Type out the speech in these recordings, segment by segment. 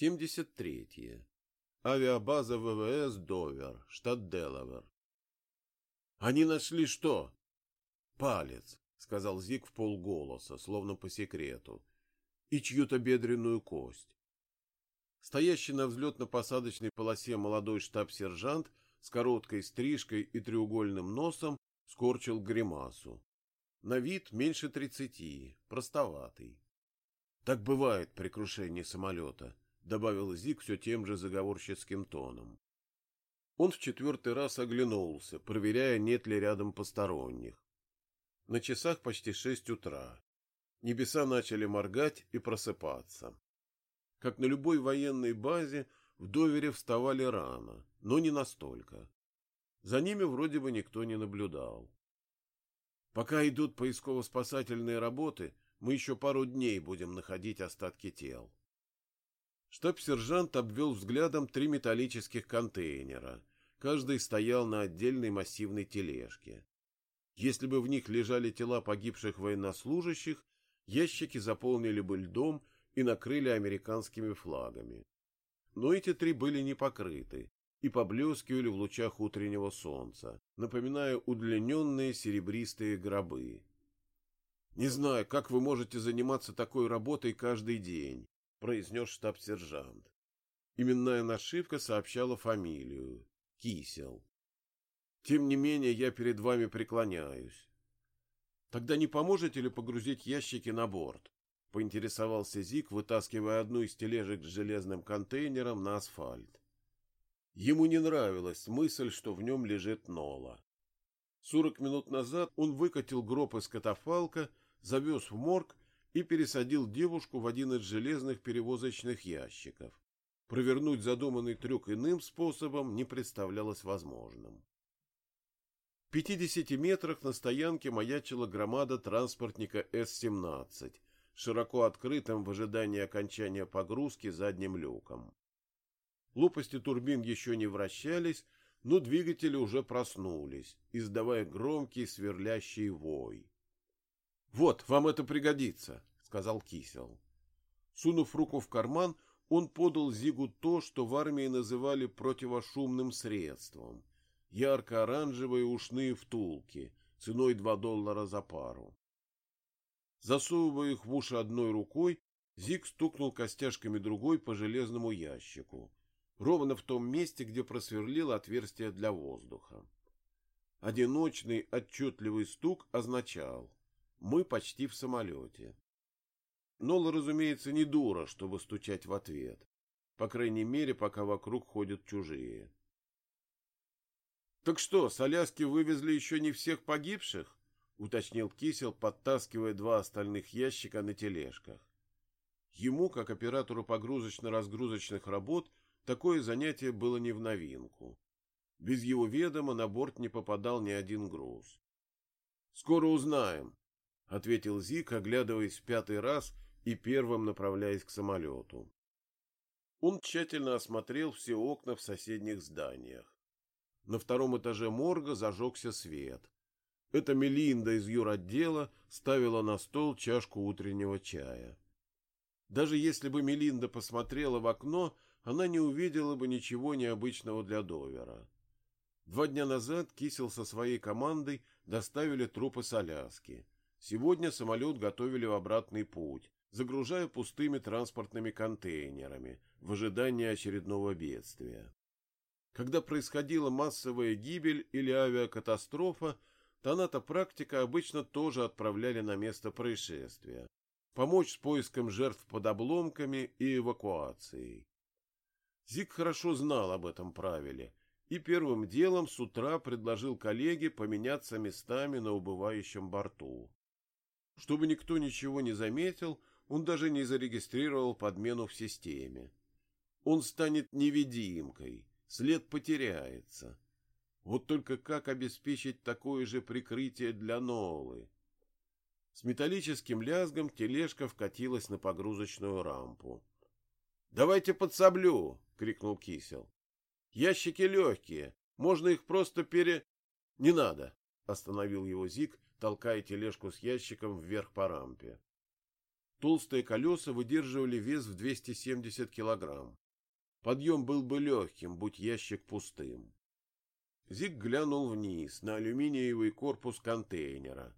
73. -е. Авиабаза ВВС Довер, штат Делавер. Они нашли что? Палец, сказал Зик в полголоса, словно по секрету, и чью-то бедренную кость. Стоящий на взлетно-посадочной полосе молодой штаб-сержант с короткой стрижкой и треугольным носом скорчил гримасу. На вид меньше тридцати, простоватый. Так бывает при крушении самолета, добавил Зик все тем же заговорщицким тоном. Он в четвертый раз оглянулся, проверяя, нет ли рядом посторонних. На часах почти шесть утра. Небеса начали моргать и просыпаться. Как на любой военной базе, в довере вставали рано, но не настолько. За ними вроде бы никто не наблюдал. Пока идут поисково-спасательные работы, мы еще пару дней будем находить остатки тел. Штаб-сержант обвел взглядом три металлических контейнера. Каждый стоял на отдельной массивной тележке. Если бы в них лежали тела погибших военнослужащих, ящики заполнили бы льдом и накрыли американскими флагами. Но эти три были не покрыты и поблескивали в лучах утреннего солнца, напоминая удлиненные серебристые гробы. Не знаю, как вы можете заниматься такой работой каждый день, произнес штаб-сержант. Именная нашивка сообщала фамилию — Кисел. Тем не менее, я перед вами преклоняюсь. Тогда не поможете ли погрузить ящики на борт? Поинтересовался Зик, вытаскивая одну из тележек с железным контейнером на асфальт. Ему не нравилась мысль, что в нем лежит Нола. Сорок минут назад он выкатил гроб из катафалка, завез в морг и пересадил девушку в один из железных перевозочных ящиков. Провернуть задуманный трюк иным способом не представлялось возможным. В 50 метрах на стоянке маячила громада транспортника С-17, широко открытым в ожидании окончания погрузки задним люком. Лопасти турбин еще не вращались, но двигатели уже проснулись, издавая громкий сверлящий вой. Вот, вам это пригодится, сказал Кисел. Сунув руку в карман, он подал Зигу то, что в армии называли противошумным средством. Ярко-оранжевые ушные втулки, ценой два доллара за пару. Засовывая их в уши одной рукой, Зиг стукнул костяшками другой по железному ящику, ровно в том месте, где просверлил отверстие для воздуха. Одиночный отчетливый стук означал мы почти в самолете. Нола, разумеется, не дура, чтобы стучать в ответ. По крайней мере, пока вокруг ходят чужие. — Так что, с Аляски вывезли еще не всех погибших? — уточнил Кисел, подтаскивая два остальных ящика на тележках. Ему, как оператору погрузочно-разгрузочных работ, такое занятие было не в новинку. Без его ведома на борт не попадал ни один груз. — Скоро узнаем, — ответил Зик, оглядываясь в пятый раз и первым направляясь к самолету. Он тщательно осмотрел все окна в соседних зданиях. На втором этаже морга зажегся свет. Эта Мелинда из юротдела ставила на стол чашку утреннего чая. Даже если бы Мелинда посмотрела в окно, она не увидела бы ничего необычного для Довера. Два дня назад Кисел со своей командой доставили трупы с Аляски. Сегодня самолет готовили в обратный путь, загружая пустыми транспортными контейнерами в ожидании очередного бедствия. Когда происходила массовая гибель или авиакатастрофа, то практика обычно тоже отправляли на место происшествия, помочь с поиском жертв под обломками и эвакуацией. Зик хорошо знал об этом правиле и первым делом с утра предложил коллеге поменяться местами на убывающем борту. Чтобы никто ничего не заметил, он даже не зарегистрировал подмену в системе. Он станет невидимкой, след потеряется. Вот только как обеспечить такое же прикрытие для Нолы? С металлическим лязгом тележка вкатилась на погрузочную рампу. — Давайте подсоблю! — крикнул Кисел. — Ящики легкие, можно их просто пере... — Не надо! — остановил его Зик, толкая тележку с ящиком вверх по рампе. Толстые колеса выдерживали вес в 270 килограмм. Подъем был бы легким, будь ящик пустым. Зиг глянул вниз на алюминиевый корпус контейнера.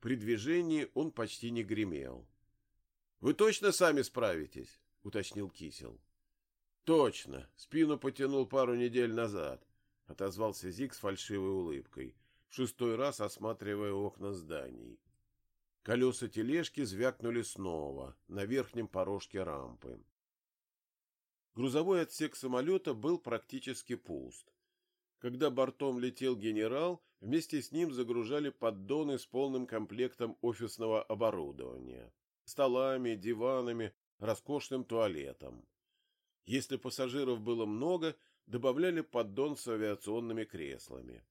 При движении он почти не гремел. — Вы точно сами справитесь? — уточнил Кисел. — Точно. Спину потянул пару недель назад, — отозвался Зиг с фальшивой улыбкой, шестой раз осматривая окна зданий. Колеса тележки звякнули снова на верхнем порожке рампы. Грузовой отсек самолета был практически пуст. Когда бортом летел генерал, вместе с ним загружали поддоны с полным комплектом офисного оборудования. Столами, диванами, роскошным туалетом. Если пассажиров было много, добавляли поддон с авиационными креслами.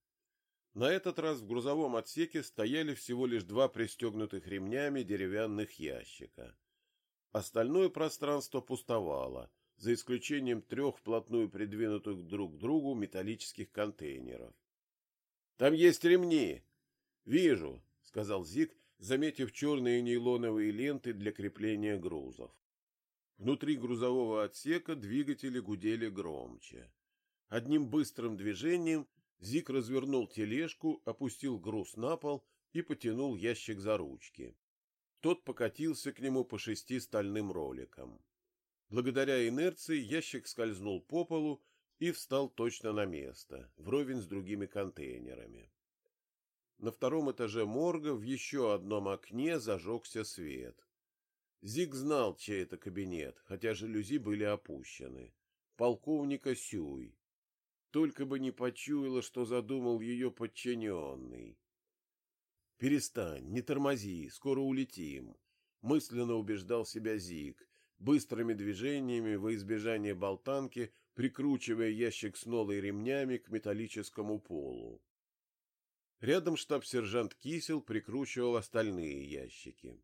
На этот раз в грузовом отсеке стояли всего лишь два пристегнутых ремнями деревянных ящика. Остальное пространство пустовало, за исключением трех вплотную придвинутых друг к другу металлических контейнеров. «Там есть ремни!» «Вижу», — сказал Зик, заметив черные нейлоновые ленты для крепления грузов. Внутри грузового отсека двигатели гудели громче. Одним быстрым движением Зик развернул тележку, опустил груз на пол и потянул ящик за ручки. Тот покатился к нему по шести стальным роликам. Благодаря инерции ящик скользнул по полу и встал точно на место, вровень с другими контейнерами. На втором этаже морга в еще одном окне зажегся свет. Зиг знал, чей это кабинет, хотя жалюзи были опущены. Полковника Сюй. Только бы не почуяла, что задумал ее подчиненный. «Перестань, не тормози, скоро улетим», — мысленно убеждал себя Зиг, быстрыми движениями во избежание болтанки, прикручивая ящик с новой ремнями к металлическому полу. Рядом штаб-сержант Кисел прикручивал остальные ящики.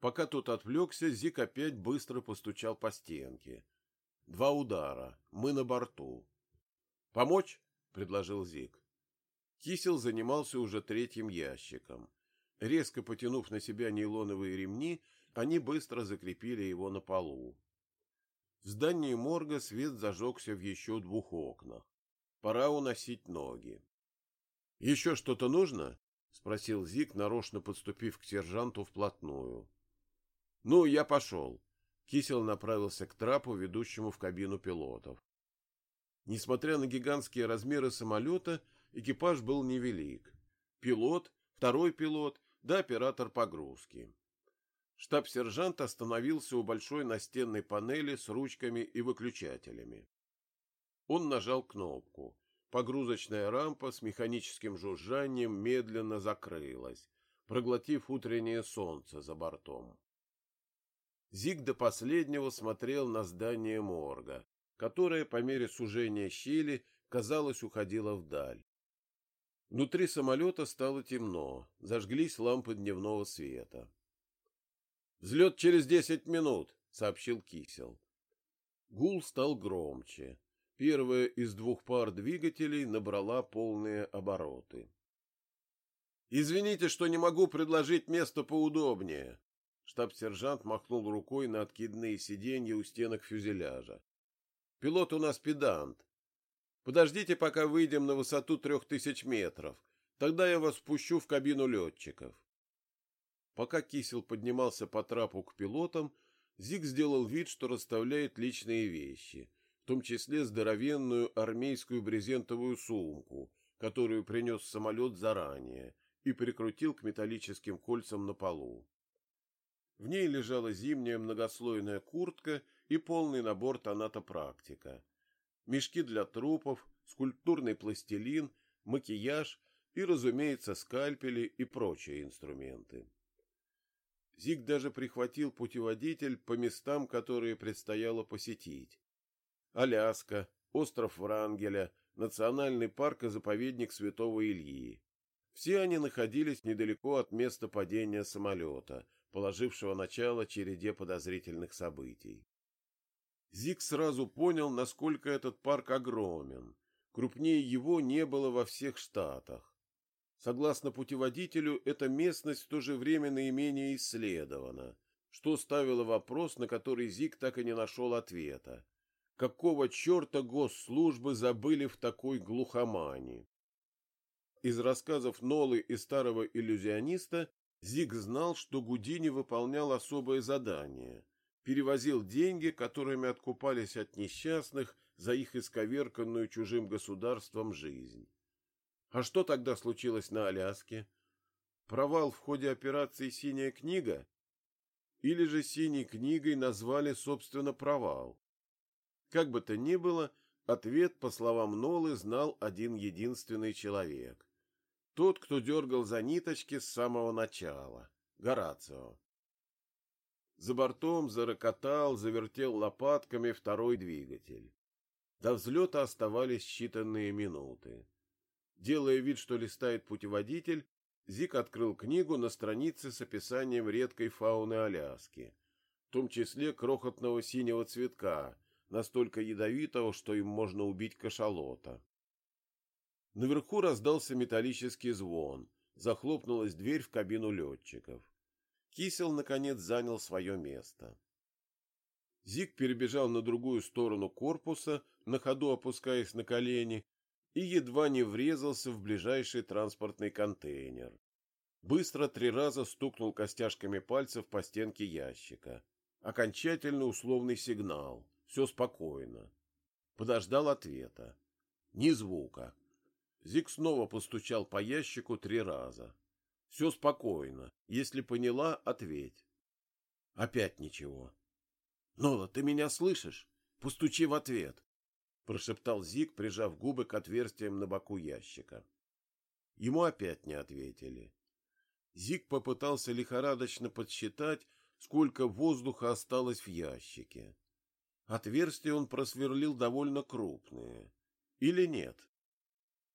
Пока тот отвлекся, Зик опять быстро постучал по стенке. Два удара. Мы на борту. «Помочь?» — предложил Зик. Кисел занимался уже третьим ящиком. Резко потянув на себя нейлоновые ремни, они быстро закрепили его на полу. В здании морга свет зажегся в еще двух окнах. Пора уносить ноги. — Еще что-то нужно? — спросил Зик, нарочно подступив к сержанту вплотную. — Ну, я пошел. Кисел направился к трапу, ведущему в кабину пилотов. Несмотря на гигантские размеры самолета, экипаж был невелик. Пилот, второй пилот, да оператор погрузки. Штаб-сержант остановился у большой настенной панели с ручками и выключателями. Он нажал кнопку. Погрузочная рампа с механическим жужжанием медленно закрылась, проглотив утреннее солнце за бортом. Зиг до последнего смотрел на здание морга, которая по мере сужения щели, казалось, уходила вдаль. Внутри самолета стало темно, зажглись лампы дневного света. «Взлет через десять минут», — сообщил Кисел. Гул стал громче. Первая из двух пар двигателей набрала полные обороты. «Извините, что не могу предложить место поудобнее», Штаб-сержант махнул рукой на откидные сиденья у стенок фюзеляжа. Пилот у нас педант. Подождите, пока выйдем на высоту трех тысяч метров. Тогда я вас спущу в кабину летчиков. Пока Кисел поднимался по трапу к пилотам, Зиг сделал вид, что расставляет личные вещи, в том числе здоровенную армейскую брезентовую сумку, которую принес самолет заранее, и прикрутил к металлическим кольцам на полу. В ней лежала зимняя многослойная куртка и полный набор тонатопрактика. Мешки для трупов, скульптурный пластилин, макияж и, разумеется, скальпели и прочие инструменты. Зиг даже прихватил путеводитель по местам, которые предстояло посетить. Аляска, остров Врангеля, национальный парк и заповедник Святого Ильи. Все они находились недалеко от места падения самолета, положившего начало череде подозрительных событий. Зиг сразу понял, насколько этот парк огромен. Крупнее его не было во всех штатах. Согласно путеводителю, эта местность в то же время наименее исследована. что ставило вопрос, на который Зик так и не нашел ответа. Какого черта госслужбы забыли в такой глухомане? Из рассказов Нолы и старого иллюзиониста Зиг знал, что Гудини выполнял особое задание. Перевозил деньги, которыми откупались от несчастных за их исковерканную чужим государством жизнь. А что тогда случилось на Аляске? Провал в ходе операции «Синяя книга»? Или же «Синей книгой» назвали, собственно, провал? Как бы то ни было, ответ, по словам Нолы, знал один единственный человек. Тот, кто дергал за ниточки с самого начала. Горацио. За бортом зарокотал, завертел лопатками второй двигатель. До взлета оставались считанные минуты. Делая вид, что листает путеводитель, Зик открыл книгу на странице с описанием редкой фауны Аляски, в том числе крохотного синего цветка, настолько ядовитого, что им можно убить кашалота. Наверху раздался металлический звон, захлопнулась дверь в кабину летчиков. Кисел, наконец, занял свое место. Зик перебежал на другую сторону корпуса, на ходу опускаясь на колени, и едва не врезался в ближайший транспортный контейнер. Быстро три раза стукнул костяшками пальцев по стенке ящика. Окончательный условный сигнал. Все спокойно. Подождал ответа. Ни звука. Зик снова постучал по ящику три раза. Все спокойно. Если поняла, ответь. Опять ничего. Нола, ты меня слышишь? Постучи в ответ. Прошептал Зик, прижав губы к отверстиям на боку ящика. Ему опять не ответили. Зик попытался лихорадочно подсчитать, сколько воздуха осталось в ящике. Отверстия он просверлил довольно крупные. Или нет?